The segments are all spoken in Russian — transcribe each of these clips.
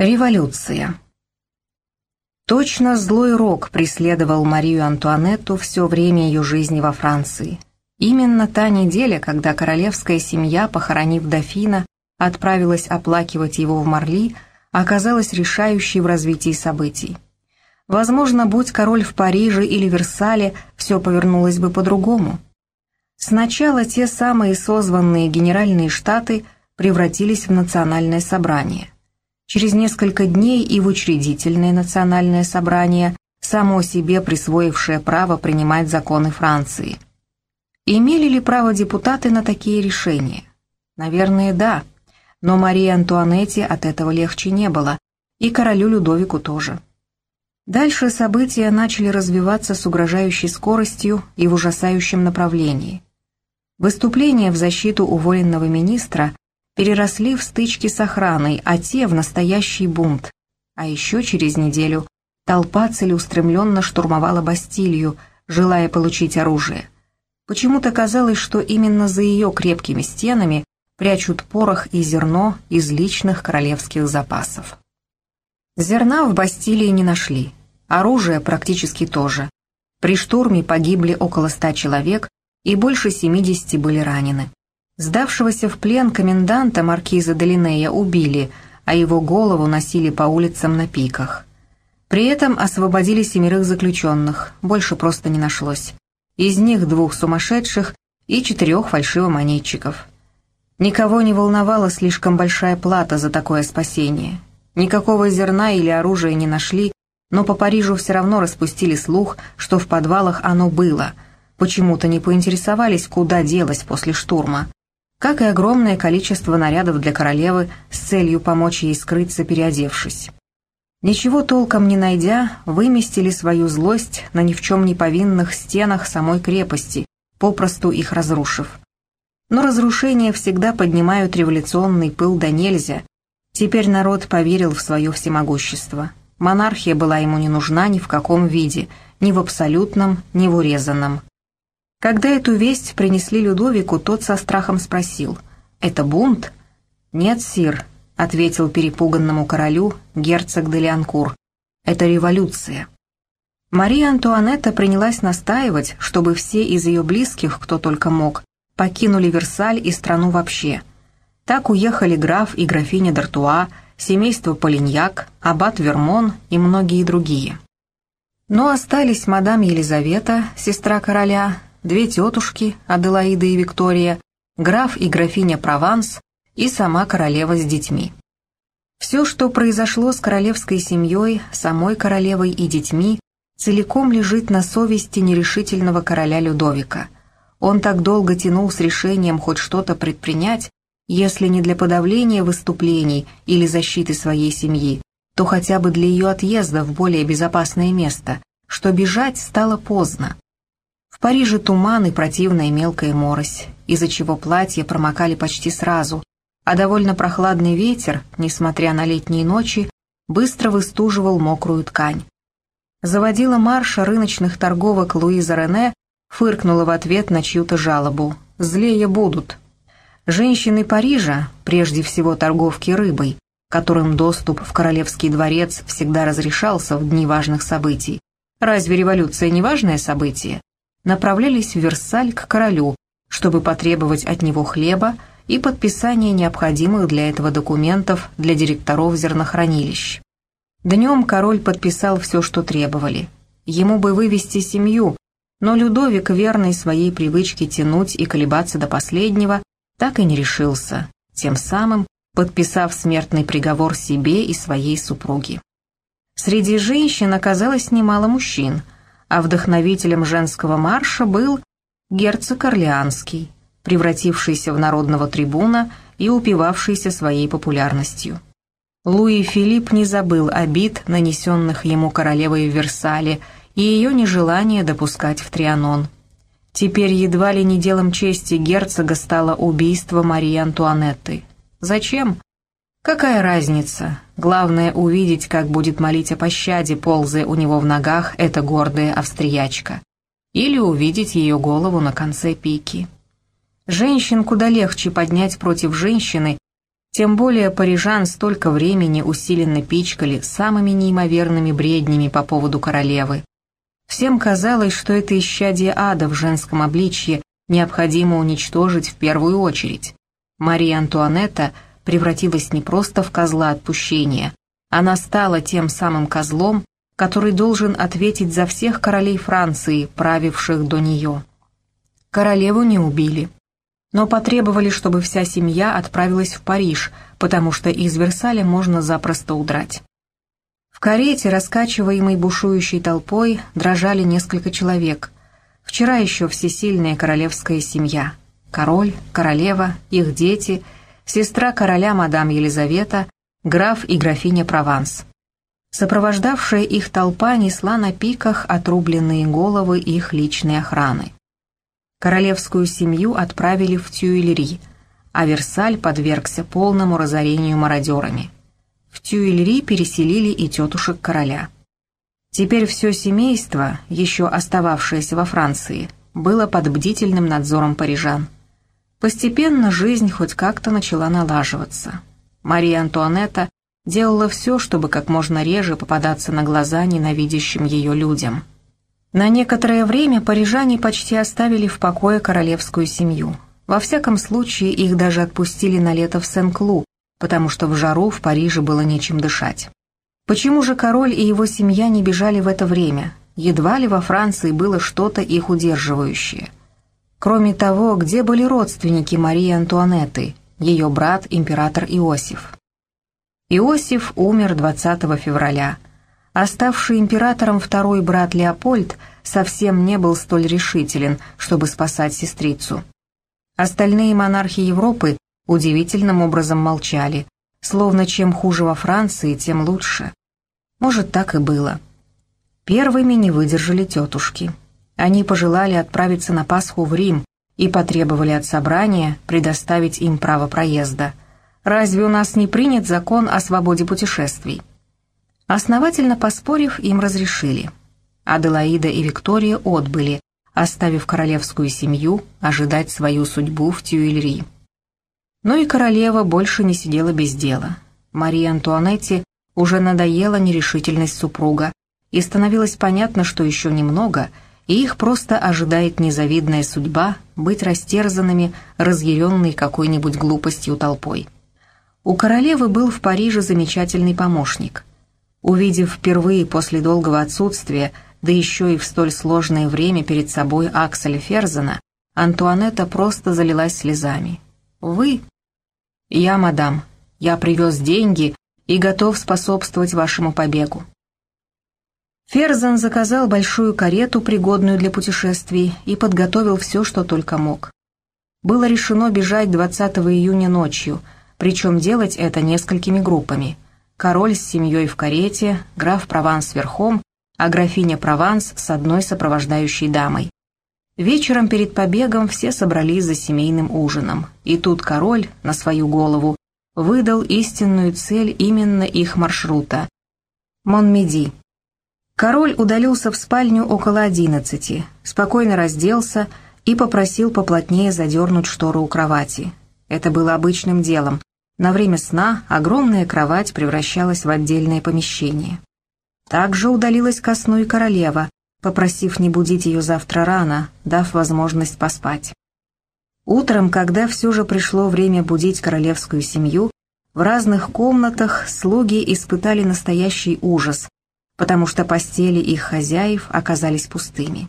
Революция. Точно злой рок преследовал Марию Антуанетту все время ее жизни во Франции. Именно та неделя, когда королевская семья, похоронив дофина, отправилась оплакивать его в Марли, оказалась решающей в развитии событий. Возможно, будь король в Париже или Версале, все повернулось бы по-другому. Сначала те самые созванные генеральные штаты превратились в национальное собрание. Через несколько дней и в учредительное национальное собрание, само себе присвоившее право принимать законы Франции. Имели ли право депутаты на такие решения? Наверное, да, но Марии Антуанетте от этого легче не было, и королю Людовику тоже. Дальше события начали развиваться с угрожающей скоростью и в ужасающем направлении. Выступления в защиту уволенного министра переросли в стычки с охраной, а те в настоящий бунт. А еще через неделю толпа целеустремленно штурмовала Бастилию, желая получить оружие. Почему-то казалось, что именно за ее крепкими стенами прячут порох и зерно из личных королевских запасов. Зерна в Бастилии не нашли, оружие практически тоже. При штурме погибли около ста человек, и больше 70 были ранены. Сдавшегося в плен коменданта маркиза Долинея убили, а его голову носили по улицам на пиках. При этом освободили семерых заключенных, больше просто не нашлось. Из них двух сумасшедших и четырех фальшивомонетчиков. Никого не волновала слишком большая плата за такое спасение. Никакого зерна или оружия не нашли, но по Парижу все равно распустили слух, что в подвалах оно было. Почему-то не поинтересовались, куда делось после штурма как и огромное количество нарядов для королевы с целью помочь ей скрыться, переодевшись. Ничего толком не найдя, выместили свою злость на ни в чем не повинных стенах самой крепости, попросту их разрушив. Но разрушения всегда поднимают революционный пыл да нельзя. Теперь народ поверил в свое всемогущество. Монархия была ему не нужна ни в каком виде, ни в абсолютном, ни в урезанном. Когда эту весть принесли Людовику, тот со страхом спросил, «Это бунт?» «Нет, сир», — ответил перепуганному королю герцог де Леонкур, «это революция». Мария Антуанетта принялась настаивать, чтобы все из ее близких, кто только мог, покинули Версаль и страну вообще. Так уехали граф и графиня Д'Артуа, семейство Полиньяк, аббат Вермон и многие другие. Но остались мадам Елизавета, сестра короля, две тетушки, Аделаида и Виктория, граф и графиня Прованс и сама королева с детьми. Все, что произошло с королевской семьей, самой королевой и детьми, целиком лежит на совести нерешительного короля Людовика. Он так долго тянул с решением хоть что-то предпринять, если не для подавления выступлений или защиты своей семьи, то хотя бы для ее отъезда в более безопасное место, что бежать стало поздно. В Париже туман и противная мелкая морось, из-за чего платья промокали почти сразу, а довольно прохладный ветер, несмотря на летние ночи, быстро выстуживал мокрую ткань. Заводила марша рыночных торговок Луиза Рене фыркнула в ответ на чью-то жалобу. «Злее будут». Женщины Парижа, прежде всего торговки рыбой, которым доступ в королевский дворец всегда разрешался в дни важных событий. Разве революция не важное событие? Направлялись в Версаль к королю, чтобы потребовать от него хлеба и подписания необходимых для этого документов для директоров зернохранилищ. Днем король подписал все, что требовали. Ему бы вывести семью, но Людовик, верный своей привычке тянуть и колебаться до последнего, так и не решился, тем самым подписав смертный приговор себе и своей супруге. Среди женщин оказалось немало мужчин – а вдохновителем женского марша был герцог Орлеанский, превратившийся в народного трибуна и упивавшийся своей популярностью. Луи Филипп не забыл обид, нанесенных ему королевой в Версале, и ее нежелание допускать в Трианон. Теперь едва ли не делом чести герцога стало убийство Марии Антуанетты. Зачем? Какая разница? Главное увидеть, как будет молить о пощаде, ползая у него в ногах эта гордая австриячка. Или увидеть ее голову на конце пики. Женщин куда легче поднять против женщины, Тем более парижан столько времени усиленно пичкали самыми неимоверными бреднями по поводу королевы. Всем казалось, что это исчадие ада в женском обличье необходимо уничтожить в первую очередь. Мария Антуанетта превратилась не просто в козла отпущения, она стала тем самым козлом, который должен ответить за всех королей Франции, правивших до нее. Королеву не убили, но потребовали, чтобы вся семья отправилась в Париж, потому что из Версаля можно запросто удрать. В карете, раскачиваемой бушующей толпой, дрожали несколько человек. Вчера еще всесильная королевская семья. Король, королева, их дети, сестра короля мадам Елизавета, граф и графиня Прованс. Сопровождавшая их толпа несла на пиках отрубленные головы их личной охраны. Королевскую семью отправили в Тюильри, а Версаль подвергся полному разорению мародерами. В Тюильри переселили и тетушек короля. Теперь все семейство, еще остававшееся во Франции, было под бдительным надзором парижан. Постепенно жизнь хоть как-то начала налаживаться. Мария Антуанетта делала все, чтобы как можно реже попадаться на глаза ненавидящим ее людям. На некоторое время парижане почти оставили в покое королевскую семью. Во всяком случае, их даже отпустили на лето в Сен-Клу, потому что в жару в Париже было нечем дышать. Почему же король и его семья не бежали в это время? Едва ли во Франции было что-то их удерживающее. Кроме того, где были родственники Марии Антуанетты, ее брат император Иосиф? Иосиф умер 20 февраля. Оставший императором второй брат Леопольд совсем не был столь решителен, чтобы спасать сестрицу. Остальные монархи Европы удивительным образом молчали, словно чем хуже во Франции, тем лучше. Может, так и было. Первыми не выдержали тетушки. Они пожелали отправиться на Пасху в Рим и потребовали от собрания предоставить им право проезда. Разве у нас не принят закон о свободе путешествий? Основательно поспорив, им разрешили. Аделаида и Виктория отбыли, оставив королевскую семью ожидать свою судьбу в Тюильри. Но и королева больше не сидела без дела. Марии Антуанетте уже надоела нерешительность супруга, и становилось понятно, что еще немного, и их просто ожидает незавидная судьба быть растерзанными, разъяренной какой-нибудь глупостью толпой. У королевы был в Париже замечательный помощник. Увидев впервые после долгого отсутствия, да еще и в столь сложное время перед собой Акселя Ферзена, Антуанетта просто залилась слезами. «Вы «Я, мадам, я привез деньги и готов способствовать вашему побегу». Ферзан заказал большую карету, пригодную для путешествий, и подготовил все, что только мог. Было решено бежать 20 июня ночью, причем делать это несколькими группами. Король с семьей в карете, граф Прованс верхом, а графиня Прованс с одной сопровождающей дамой. Вечером перед побегом все собрались за семейным ужином, и тут король, на свою голову, выдал истинную цель именно их маршрута – Монмеди. Король удалился в спальню около одиннадцати, спокойно разделся и попросил поплотнее задернуть штору у кровати. Это было обычным делом. На время сна огромная кровать превращалась в отдельное помещение. Также удалилась ко сну и королева, попросив не будить ее завтра рано, дав возможность поспать. Утром, когда все же пришло время будить королевскую семью, в разных комнатах слуги испытали настоящий ужас, потому что постели их хозяев оказались пустыми.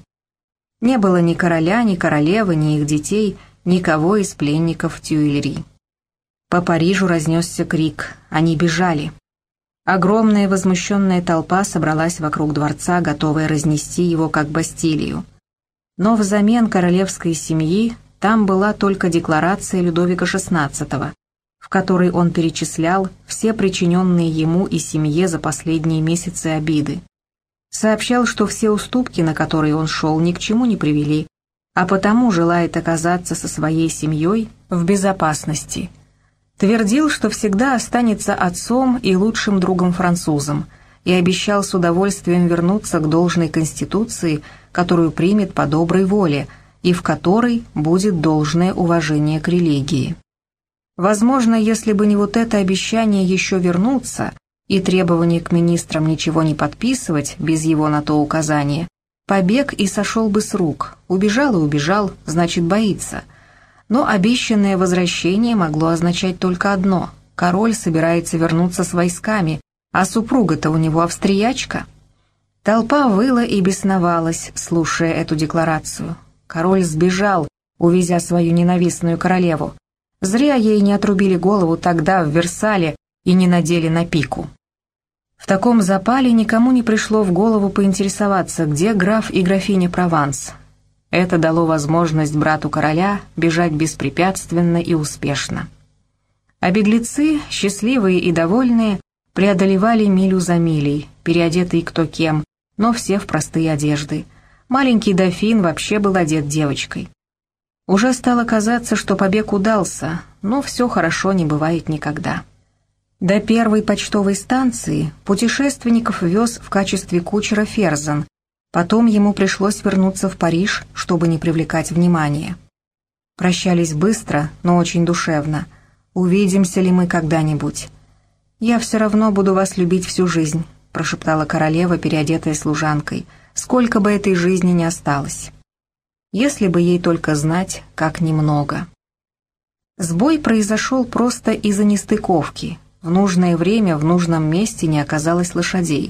Не было ни короля, ни королевы, ни их детей, никого из пленников Тюильри. По Парижу разнесся крик, они бежали. Огромная возмущенная толпа собралась вокруг дворца, готовая разнести его как Бастилию. Но взамен королевской семьи там была только декларация Людовика XVI, в которой он перечислял все причиненные ему и семье за последние месяцы обиды. Сообщал, что все уступки, на которые он шел, ни к чему не привели, а потому желает оказаться со своей семьей в безопасности – Твердил, что всегда останется отцом и лучшим другом-французом, и обещал с удовольствием вернуться к должной конституции, которую примет по доброй воле, и в которой будет должное уважение к религии. Возможно, если бы не вот это обещание еще вернуться и требование к министрам ничего не подписывать без его на то указания, побег и сошел бы с рук. Убежал и убежал, значит, боится. Но обещанное возвращение могло означать только одно — король собирается вернуться с войсками, а супруга-то у него австриячка. Толпа выла и бесновалась, слушая эту декларацию. Король сбежал, увезя свою ненавистную королеву. Зря ей не отрубили голову тогда в Версале и не надели на пику. В таком запале никому не пришло в голову поинтересоваться, где граф и графиня Прованс. Это дало возможность брату короля бежать беспрепятственно и успешно. А беглецы, счастливые и довольные, преодолевали милю за милей, переодетые кто кем, но все в простые одежды. Маленький дофин вообще был одет девочкой. Уже стало казаться, что побег удался, но все хорошо не бывает никогда. До первой почтовой станции путешественников вез в качестве кучера Ферзен, потом ему пришлось вернуться в Париж, чтобы не привлекать внимания. Прощались быстро, но очень душевно. «Увидимся ли мы когда-нибудь?» «Я все равно буду вас любить всю жизнь», прошептала королева, переодетая служанкой, «сколько бы этой жизни не осталось» если бы ей только знать, как немного. Сбой произошел просто из-за нестыковки. В нужное время в нужном месте не оказалось лошадей.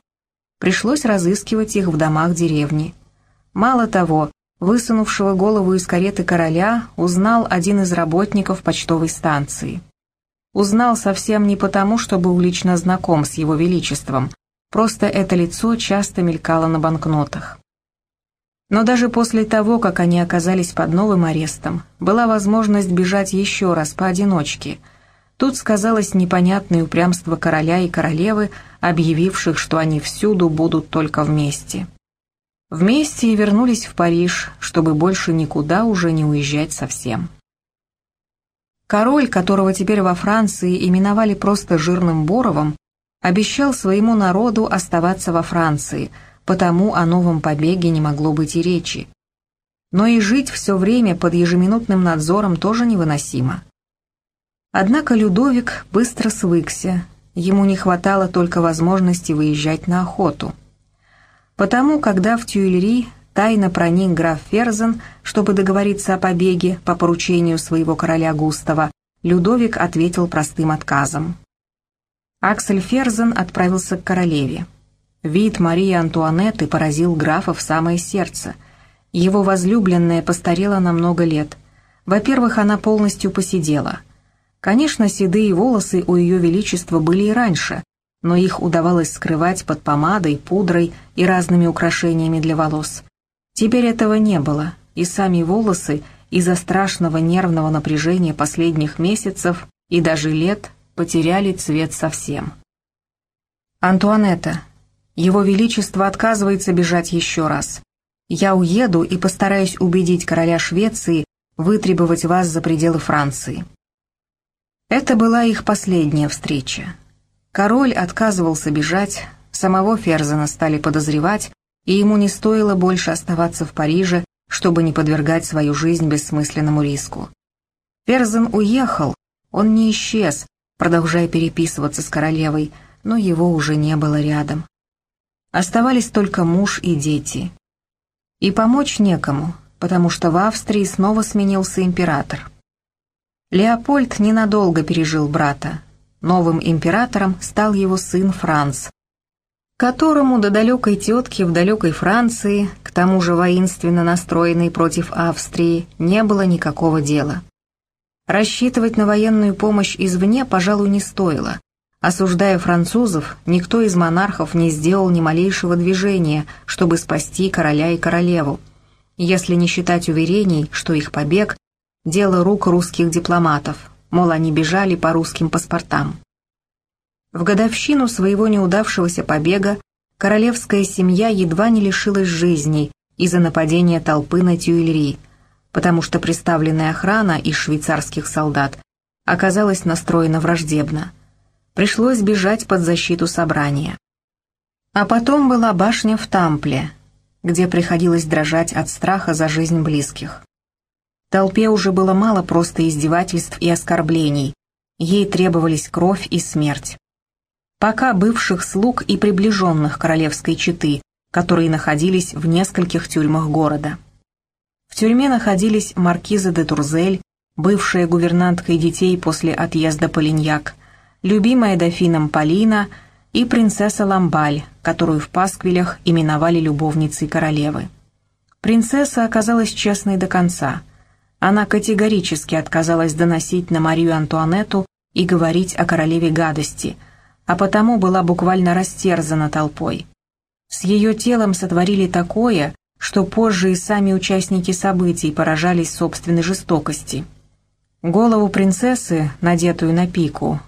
Пришлось разыскивать их в домах деревни. Мало того, высунувшего голову из кареты короля узнал один из работников почтовой станции. Узнал совсем не потому, что был лично знаком с его величеством, просто это лицо часто мелькало на банкнотах. Но даже после того, как они оказались под новым арестом, была возможность бежать еще раз поодиночке. Тут сказалось непонятное упрямство короля и королевы, объявивших, что они всюду будут только вместе. Вместе и вернулись в Париж, чтобы больше никуда уже не уезжать совсем. Король, которого теперь во Франции именовали просто Жирным Боровым, обещал своему народу оставаться во Франции – потому о новом побеге не могло быть и речи. Но и жить все время под ежеминутным надзором тоже невыносимо. Однако Людовик быстро свыкся, ему не хватало только возможности выезжать на охоту. Потому, когда в Тюильри тайно проник граф Ферзен, чтобы договориться о побеге по поручению своего короля Густава, Людовик ответил простым отказом. Аксель Ферзен отправился к королеве. Вид Марии Антуанетты поразил графа в самое сердце. Его возлюбленная постарела на много лет. Во-первых, она полностью посидела. Конечно, седые волосы у ее величества были и раньше, но их удавалось скрывать под помадой, пудрой и разными украшениями для волос. Теперь этого не было, и сами волосы из-за страшного нервного напряжения последних месяцев и даже лет потеряли цвет совсем. «Антуанетта, его Величество отказывается бежать еще раз. Я уеду и постараюсь убедить короля Швеции вытребовать вас за пределы Франции». Это была их последняя встреча. Король отказывался бежать, самого Ферзена стали подозревать, и ему не стоило больше оставаться в Париже, чтобы не подвергать свою жизнь бессмысленному риску. Ферзен уехал, он не исчез, продолжая переписываться с королевой, но его уже не было рядом. Оставались только муж и дети. И помочь некому, потому что в Австрии снова сменился император. Леопольд ненадолго пережил брата. Новым императором стал его сын Франц, которому до далекой тетки в далекой Франции, к тому же воинственно настроенной против Австрии, не было никакого дела. Рассчитывать на военную помощь извне, пожалуй, не стоило. Осуждая французов, никто из монархов не сделал ни малейшего движения, чтобы спасти короля и королеву, если не считать уверений, что их побег – дело рук русских дипломатов, мол, они бежали по русским паспортам. В годовщину своего неудавшегося побега королевская семья едва не лишилась жизни из-за нападения толпы на Тюильри, потому что представленная охрана из швейцарских солдат оказалась настроена враждебно – пришлось бежать под защиту собрания. А потом была башня в Тампле, где приходилось дрожать от страха за жизнь близких. Толпе уже было мало просто издевательств и оскорблений, Ей требовались кровь и смерть. Пока бывших слуг и приближенных королевской четы, которые находились в нескольких тюрьмах города. В тюрьме находились маркиза де Турзель, бывшая гувернанткой детей после отъезда Полиньяк, любимая дофином Полина и принцесса Ламбаль, которую в Пасквилях именовали любовницей королевы. Принцесса оказалась честной до конца. Она категорически отказалась доносить на Марию Антуанетту и говорить о королеве гадости, а потому была буквально растерзана толпой. С ее телом сотворили такое, что позже и сами участники событий поражались собственной жестокости. Голову принцессы, надетую на пику,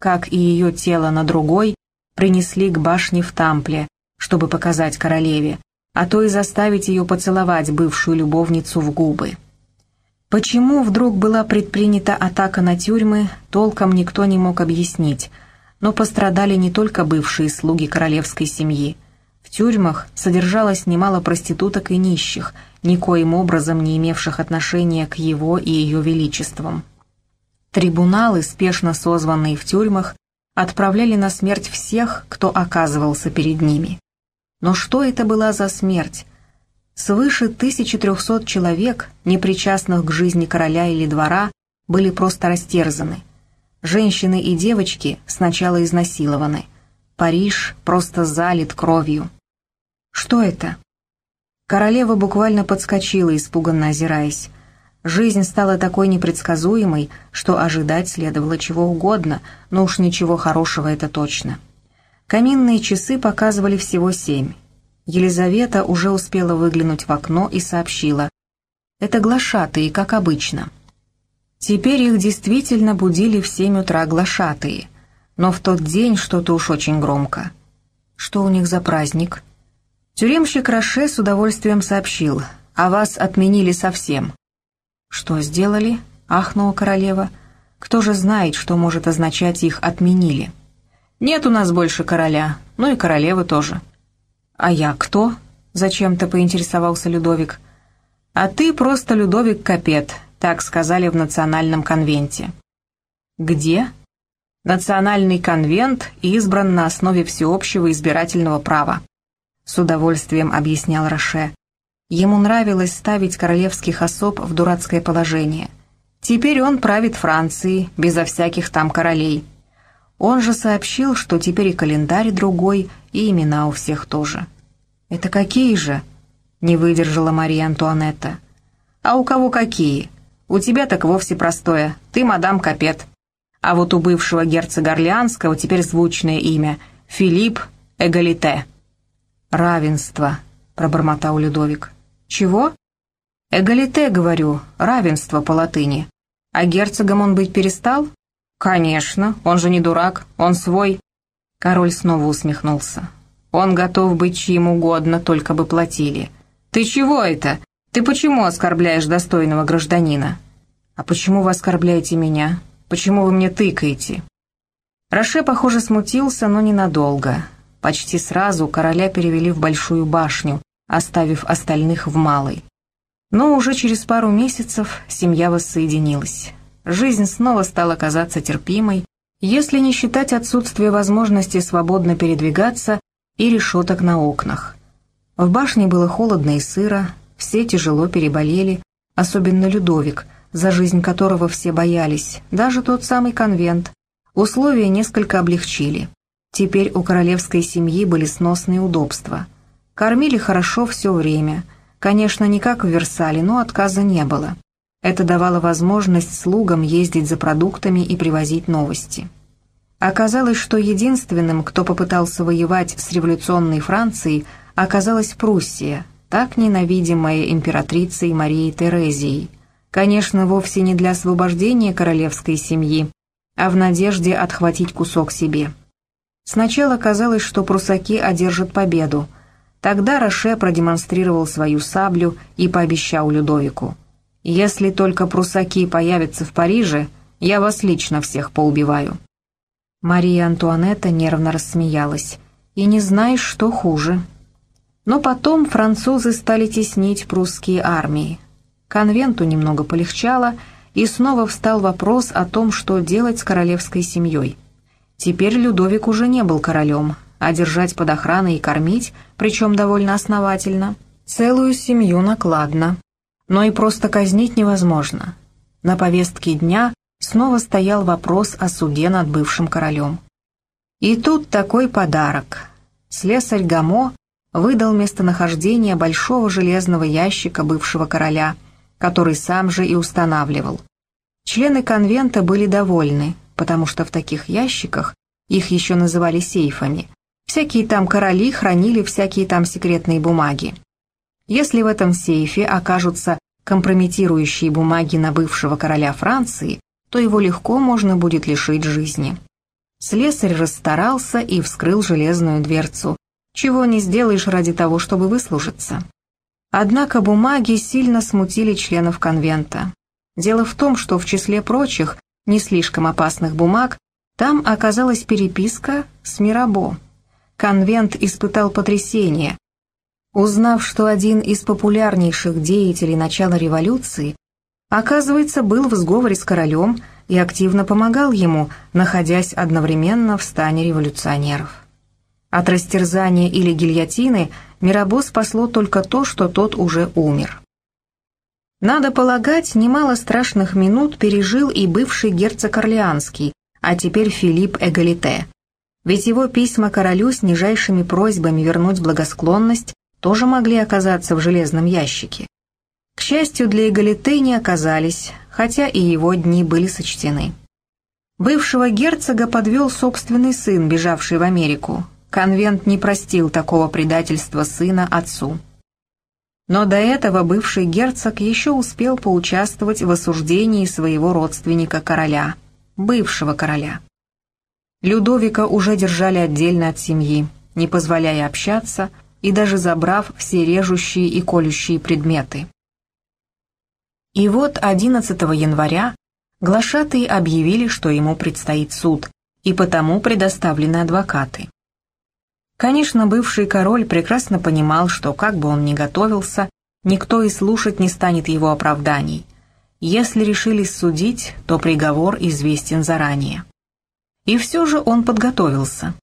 как и ее тело на другой, принесли к башне в Тампле, чтобы показать королеве, а то и заставить ее поцеловать бывшую любовницу в губы. Почему вдруг была предпринята атака на тюрьмы, толком никто не мог объяснить, но пострадали не только бывшие слуги королевской семьи. В тюрьмах содержалось немало проституток и нищих, никоим образом не имевших отношения к его и ее величествам. Трибуналы, спешно созванные в тюрьмах, отправляли на смерть всех, кто оказывался перед ними. Но что это была за смерть? Свыше 1300 человек, непричастных к жизни короля или двора, были просто растерзаны. Женщины и девочки сначала изнасилованы. Париж просто залит кровью. Что это? Королева буквально подскочила, испуганно озираясь. Жизнь стала такой непредсказуемой, что ожидать следовало чего угодно, но уж ничего хорошего это точно. Каминные часы показывали всего семь. Елизавета уже успела выглянуть в окно и сообщила. «Это глашатые, как обычно». Теперь их действительно будили в семь утра глашатые, но в тот день что-то уж очень громко. Что у них за праздник? Тюремщик Роше с удовольствием сообщил, а вас отменили совсем. «Что сделали?» — ахнула королева. «Кто же знает, что может означать их «отменили»?» «Нет у нас больше короля, ну и королевы тоже». «А я кто?» — зачем-то поинтересовался Людовик. «А ты просто Людовик Капет», — так сказали в национальном конвенте. «Где?» «Национальный конвент избран на основе всеобщего избирательного права», — с удовольствием объяснял Роше. Ему нравилось ставить королевских особ в дурацкое положение. Теперь он правит Францией, безо всяких там королей. Он же сообщил, что теперь и календарь другой, и имена у всех тоже. «Это какие же?» — не выдержала Мария Антуанетта. «А у кого какие? У тебя так вовсе простое. Ты мадам Капет. А вот у бывшего герцога Орлеанского теперь звучное имя — Филипп Эгалите». «Равенство», — пробормотал Людовик. «Чего?» «Эгалите, говорю, равенство по латыни. А герцогом он быть перестал?» «Конечно, он же не дурак, он свой». Король снова усмехнулся. «Он готов быть чьим угодно, только бы платили». «Ты чего это? Ты почему оскорбляешь достойного гражданина?» «А почему вы оскорбляете меня? Почему вы мне тыкаете?» Роше, похоже, смутился, но ненадолго. Почти сразу короля перевели в Большую башню, оставив остальных в малой. Но уже через пару месяцев семья воссоединилась. Жизнь снова стала казаться терпимой, если не считать отсутствие возможности свободно передвигаться и решеток на окнах. В башне было холодно и сыро, все тяжело переболели, особенно Людовик, за жизнь которого все боялись, даже тот самый конвент. Условия несколько облегчили. Теперь у королевской семьи были сносные удобства – Кормили хорошо все время. Конечно, не как в Версале, но отказа не было. Это давало возможность слугам ездить за продуктами и привозить новости. Оказалось, что единственным, кто попытался воевать с революционной Францией, оказалась Пруссия, так ненавидимая императрицей Марией Терезией. Конечно, вовсе не для освобождения королевской семьи, а в надежде отхватить кусок себе. Сначала казалось, что прусаки одержат победу – Тогда Роше продемонстрировал свою саблю и пообещал Людовику. «Если только прусаки появятся в Париже, я вас лично всех поубиваю». Мария Антуанетта нервно рассмеялась. «И не знаешь, что хуже». Но потом французы стали теснить прусские армии. Конвенту немного полегчало, и снова встал вопрос о том, что делать с королевской семьей. Теперь Людовик уже не был королем, а держать под охраной и кормить, причем довольно основательно, целую семью накладно. Но и просто казнить невозможно. На повестке дня снова стоял вопрос о суде над бывшим королем. И тут такой подарок. Слесарь Гамо выдал местонахождение большого железного ящика бывшего короля, который сам же и устанавливал. Члены конвента были довольны, потому что в таких ящиках, их еще называли сейфами, всякие там короли хранили всякие там секретные бумаги. Если в этом сейфе окажутся компрометирующие бумаги на бывшего короля Франции, то его легко можно будет лишить жизни. Слесарь расстарался и вскрыл железную дверцу, чего не сделаешь ради того, чтобы выслужиться. Однако бумаги сильно смутили членов конвента. Дело в том, что в числе прочих, не слишком опасных бумаг, там оказалась переписка с Мирабо. Конвент испытал потрясение, узнав, что один из популярнейших деятелей начала революции, оказывается, был в сговоре с королем и активно помогал ему, находясь одновременно в стане революционеров. От растерзания или гильотины Мирабо спасло только то, что тот уже умер. Надо полагать, немало страшных минут пережил и бывший герцог Орлеанский, а теперь Филипп Эгалите. Ведь его письма королю с нижайшими просьбами вернуть благосклонность тоже могли оказаться в железном ящике. К счастью, для Эгалите не оказались, хотя и его дни были сочтены. Бывшего герцога подвел собственный сын, бежавший в Америку, Конвент не простил такого предательства сына отцу. Но до этого бывший герцог еще успел поучаствовать в осуждении своего родственника короля, бывшего короля. Людовика уже держали отдельно от семьи, не позволяя общаться и даже забрав все режущие и колющие предметы. И вот 11 января глашатые объявили, что ему предстоит суд, и потому предоставлены адвокаты. Конечно, бывший король прекрасно понимал, что как бы он ни готовился, никто и слушать не станет его оправданий. Если решились судить, то приговор известен заранее. И все же он подготовился.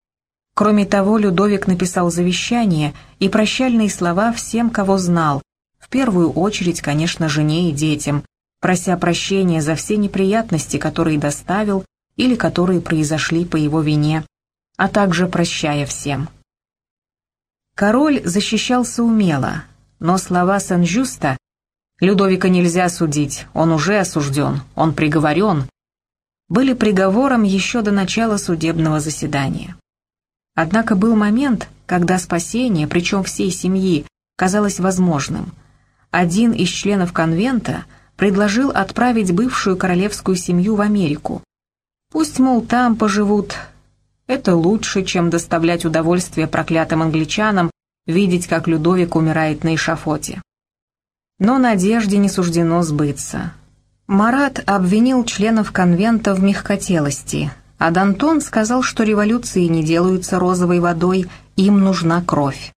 Кроме того, Людовик написал завещание и прощальные слова всем, кого знал, в первую очередь, конечно, жене и детям, прося прощения за все неприятности, которые доставил или которые произошли по его вине, а также прощая всем. Король защищался умело, но слова Сен-Жюста «Людовика нельзя судить, он уже осужден, он приговорен» были приговором еще до начала судебного заседания. Однако был момент, когда спасение, причем всей семьи, казалось возможным. Один из членов конвента предложил отправить бывшую королевскую семью в Америку. Пусть, мол, там поживут это лучше, чем доставлять удовольствие проклятым англичанам видеть, как Людовик умирает на эшафоте. Но надежде не суждено сбыться. Марат обвинил членов конвента в мягкотелости, а Дантон сказал, что революции не делаются розовой водой, им нужна кровь.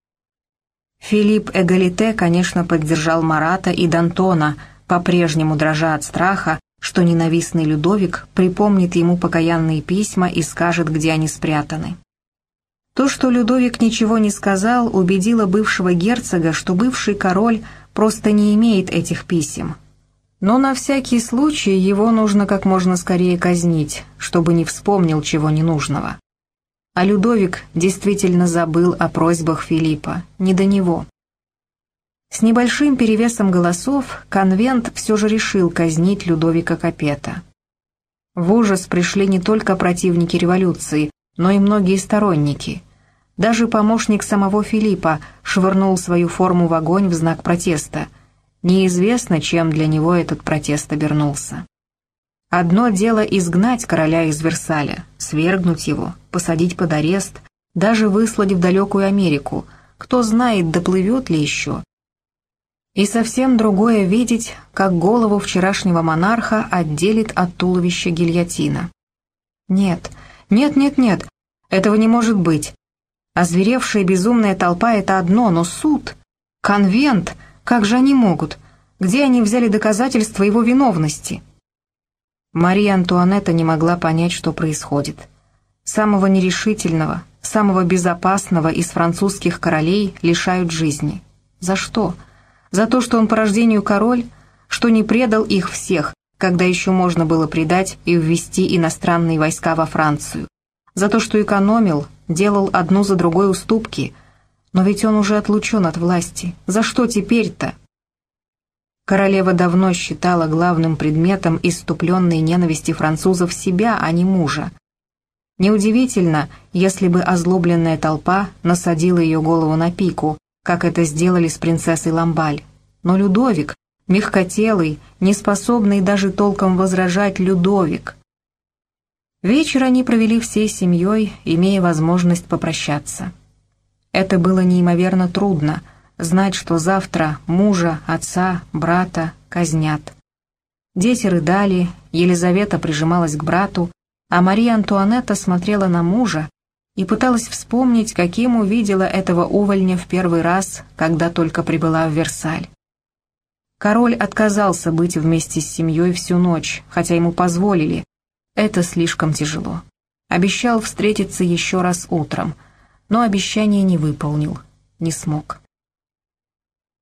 Филипп Эгалите, конечно, поддержал Марата и Дантона, по-прежнему дрожа от страха, что ненавистный Людовик припомнит ему покаянные письма и скажет, где они спрятаны. То, что Людовик ничего не сказал, убедило бывшего герцога, что бывший король просто не имеет этих писем. Но на всякий случай его нужно как можно скорее казнить, чтобы не вспомнил чего ненужного. А Людовик действительно забыл о просьбах Филиппа, не до него. С небольшим перевесом голосов конвент все же решил казнить Людовика Капета. В ужас пришли не только противники революции, но и многие сторонники. Даже помощник самого Филиппа швырнул свою форму в огонь в знак протеста. Неизвестно, чем для него этот протест обернулся. Одно дело изгнать короля из Версаля, свергнуть его, посадить под арест, даже выслать в далекую Америку, кто знает, доплывет ли еще, и совсем другое видеть, как голову вчерашнего монарха отделит от туловища гильотина. Нет, нет, нет, нет, этого не может быть. Озверевшая безумная толпа — это одно, но суд, конвент, как же они могут? Где они взяли доказательства его виновности? Мария Антуанетта не могла понять, что происходит. Самого нерешительного, самого безопасного из французских королей лишают жизни. За что? За то, что он по рождению король, что не предал их всех, когда еще можно было предать и ввести иностранные войска во Францию. За то, что экономил, делал одну за другой уступки. Но ведь он уже отлучен от власти. За что теперь-то? Королева давно считала главным предметом иступленной ненависти французов себя, а не мужа. Неудивительно, если бы озлобленная толпа насадила ее голову на пику, как это сделали с принцессой Ламбаль. Но Людовик, мягкотелый, неспособный даже толком возражать Людовик. Вечер они провели всей семьей, имея возможность попрощаться. Это было неимоверно трудно — знать, что завтра мужа, отца, брата казнят. Дети рыдали, Елизавета прижималась к брату, а Мария Антуанетта смотрела на мужа и пыталась вспомнить, каким увидела этого увольня в первый раз, когда только прибыла в Версаль. Король отказался быть вместе с семьей всю ночь, хотя ему позволили. Это слишком тяжело. Обещал встретиться еще раз утром, но обещание не выполнил, не смог.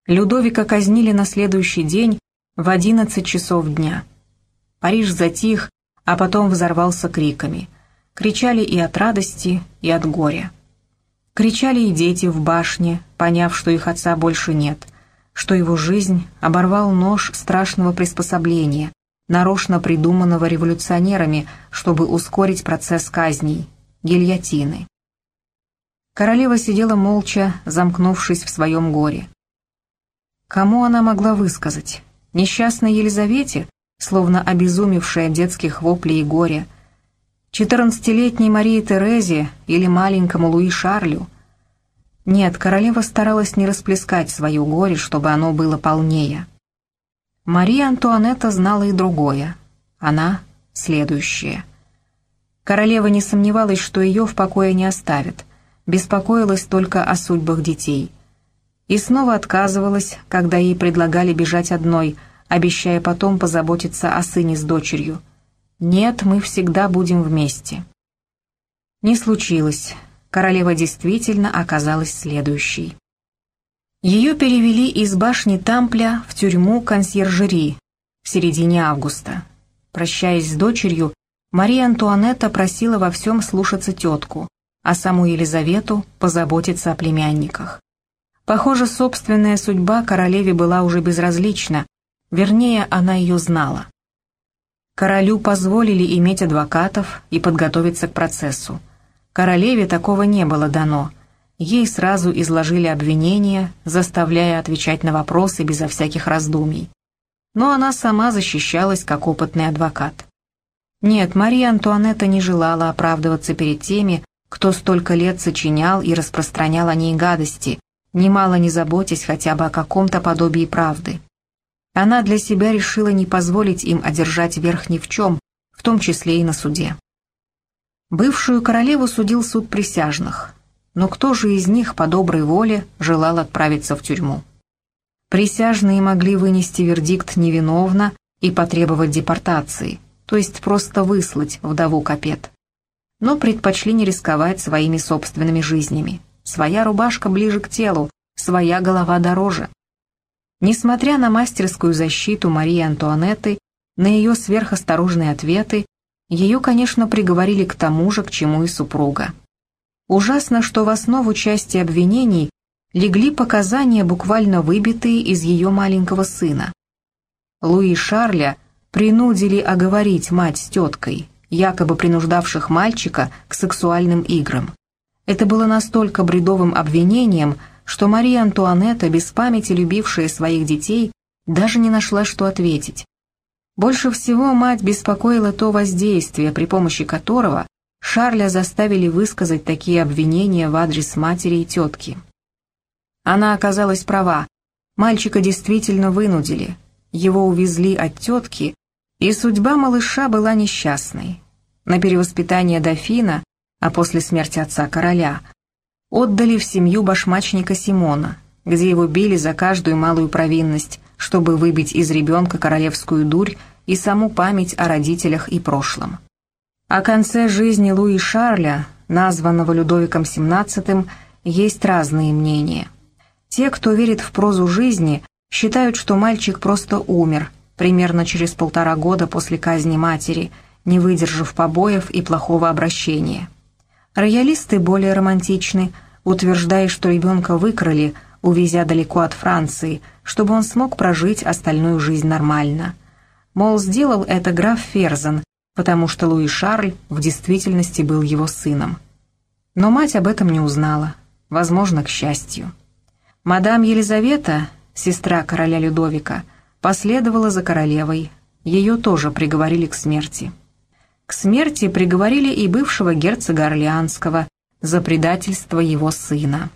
Людовика казнили на следующий день в одиннадцать часов дня. Париж затих, а потом взорвался криками. Кричали и от радости, и от горя. Кричали и дети в башне, поняв, что их отца больше нет, что его жизнь оборвал нож страшного приспособления, нарочно придуманного революционерами, чтобы ускорить процесс казней, гильотины. Королева сидела молча, замкнувшись в своем горе. Кому она могла высказать? Несчастной Елизавете, словно обезумевшая от детских воплей и горя? Четырнадцатилетней Марии Терезе или маленькому Луи Шарлю? Нет, королева старалась не расплескать свое горе, чтобы оно было полнее. Мария Антуанетта знала и другое. Она — следующее. Королева не сомневалась, что ее в покое не оставят, беспокоилась только о судьбах детей — и снова отказывалась, когда ей предлагали бежать одной, обещая потом позаботиться о сыне с дочерью. «Нет, мы всегда будем вместе». Не случилось. Королева действительно оказалась следующей. Ее перевели из башни Тампля в тюрьму консьержери в середине августа. Прощаясь с дочерью, Мария Антуанетта просила во всем слушаться тетку, а саму Елизавету позаботиться о племянниках. Похоже, собственная судьба королеве была уже безразлична, вернее, она ее знала. Королю позволили иметь адвокатов и подготовиться к процессу. Королеве такого не было дано. Ей сразу изложили обвинения, заставляя отвечать на вопросы безо всяких раздумий. Но она сама защищалась как опытный адвокат. Нет, Мария Антуанетта не желала оправдываться перед теми, кто столько лет сочинял и распространял о ней гадости, немало не заботясь хотя бы о каком-то подобии правды. Она для себя решила не позволить им одержать верх ни в чем, в том числе и на суде. Бывшую королеву судил суд присяжных, но кто же из них по доброй воле желал отправиться в тюрьму? Присяжные могли вынести вердикт невиновно и потребовать депортации, то есть просто выслать вдову Капет. Но предпочли не рисковать своими собственными жизнями. Своя рубашка ближе к телу, своя голова дороже. Несмотря на мастерскую защиту Марии Антуанетты, на ее сверхосторожные ответы, ее, конечно, приговорили к тому же, к чему и супруга. Ужасно, что в основу части обвинений легли показания, буквально выбитые из ее маленького сына. Луи Шарля принудили оговорить мать с теткой, якобы принуждавших мальчика к сексуальным играм. Это было настолько бредовым обвинением, что Мария Антуанетта, без памяти любившая своих детей, даже не нашла, что ответить. Больше всего мать беспокоила то воздействие, при помощи которого Шарля заставили высказать такие обвинения в адрес матери и тетки. Она оказалась права, мальчика действительно вынудили, его увезли от тетки, и судьба малыша была несчастной. На перевоспитание дофина а после смерти отца короля, отдали в семью башмачника Симона, где его били за каждую малую провинность, чтобы выбить из ребенка королевскую дурь и саму память о родителях и прошлом. О конце жизни Луи Шарля, названного Людовиком XVII, есть разные мнения. Те, кто верит в прозу жизни, считают, что мальчик просто умер, примерно через полтора года после казни матери, не выдержав побоев и плохого обращения. Роялисты более романтичны, утверждая, что ребенка выкрали, увезя далеко от Франции, чтобы он смог прожить остальную жизнь нормально. Мол, сделал это граф Ферзен, потому что Луи Шарль в действительности был его сыном. Но мать об этом не узнала, возможно, к счастью. Мадам Елизавета, сестра короля Людовика, последовала за королевой, ее тоже приговорили к смерти. К смерти приговорили и бывшего герцога Орлеанского за предательство его сына.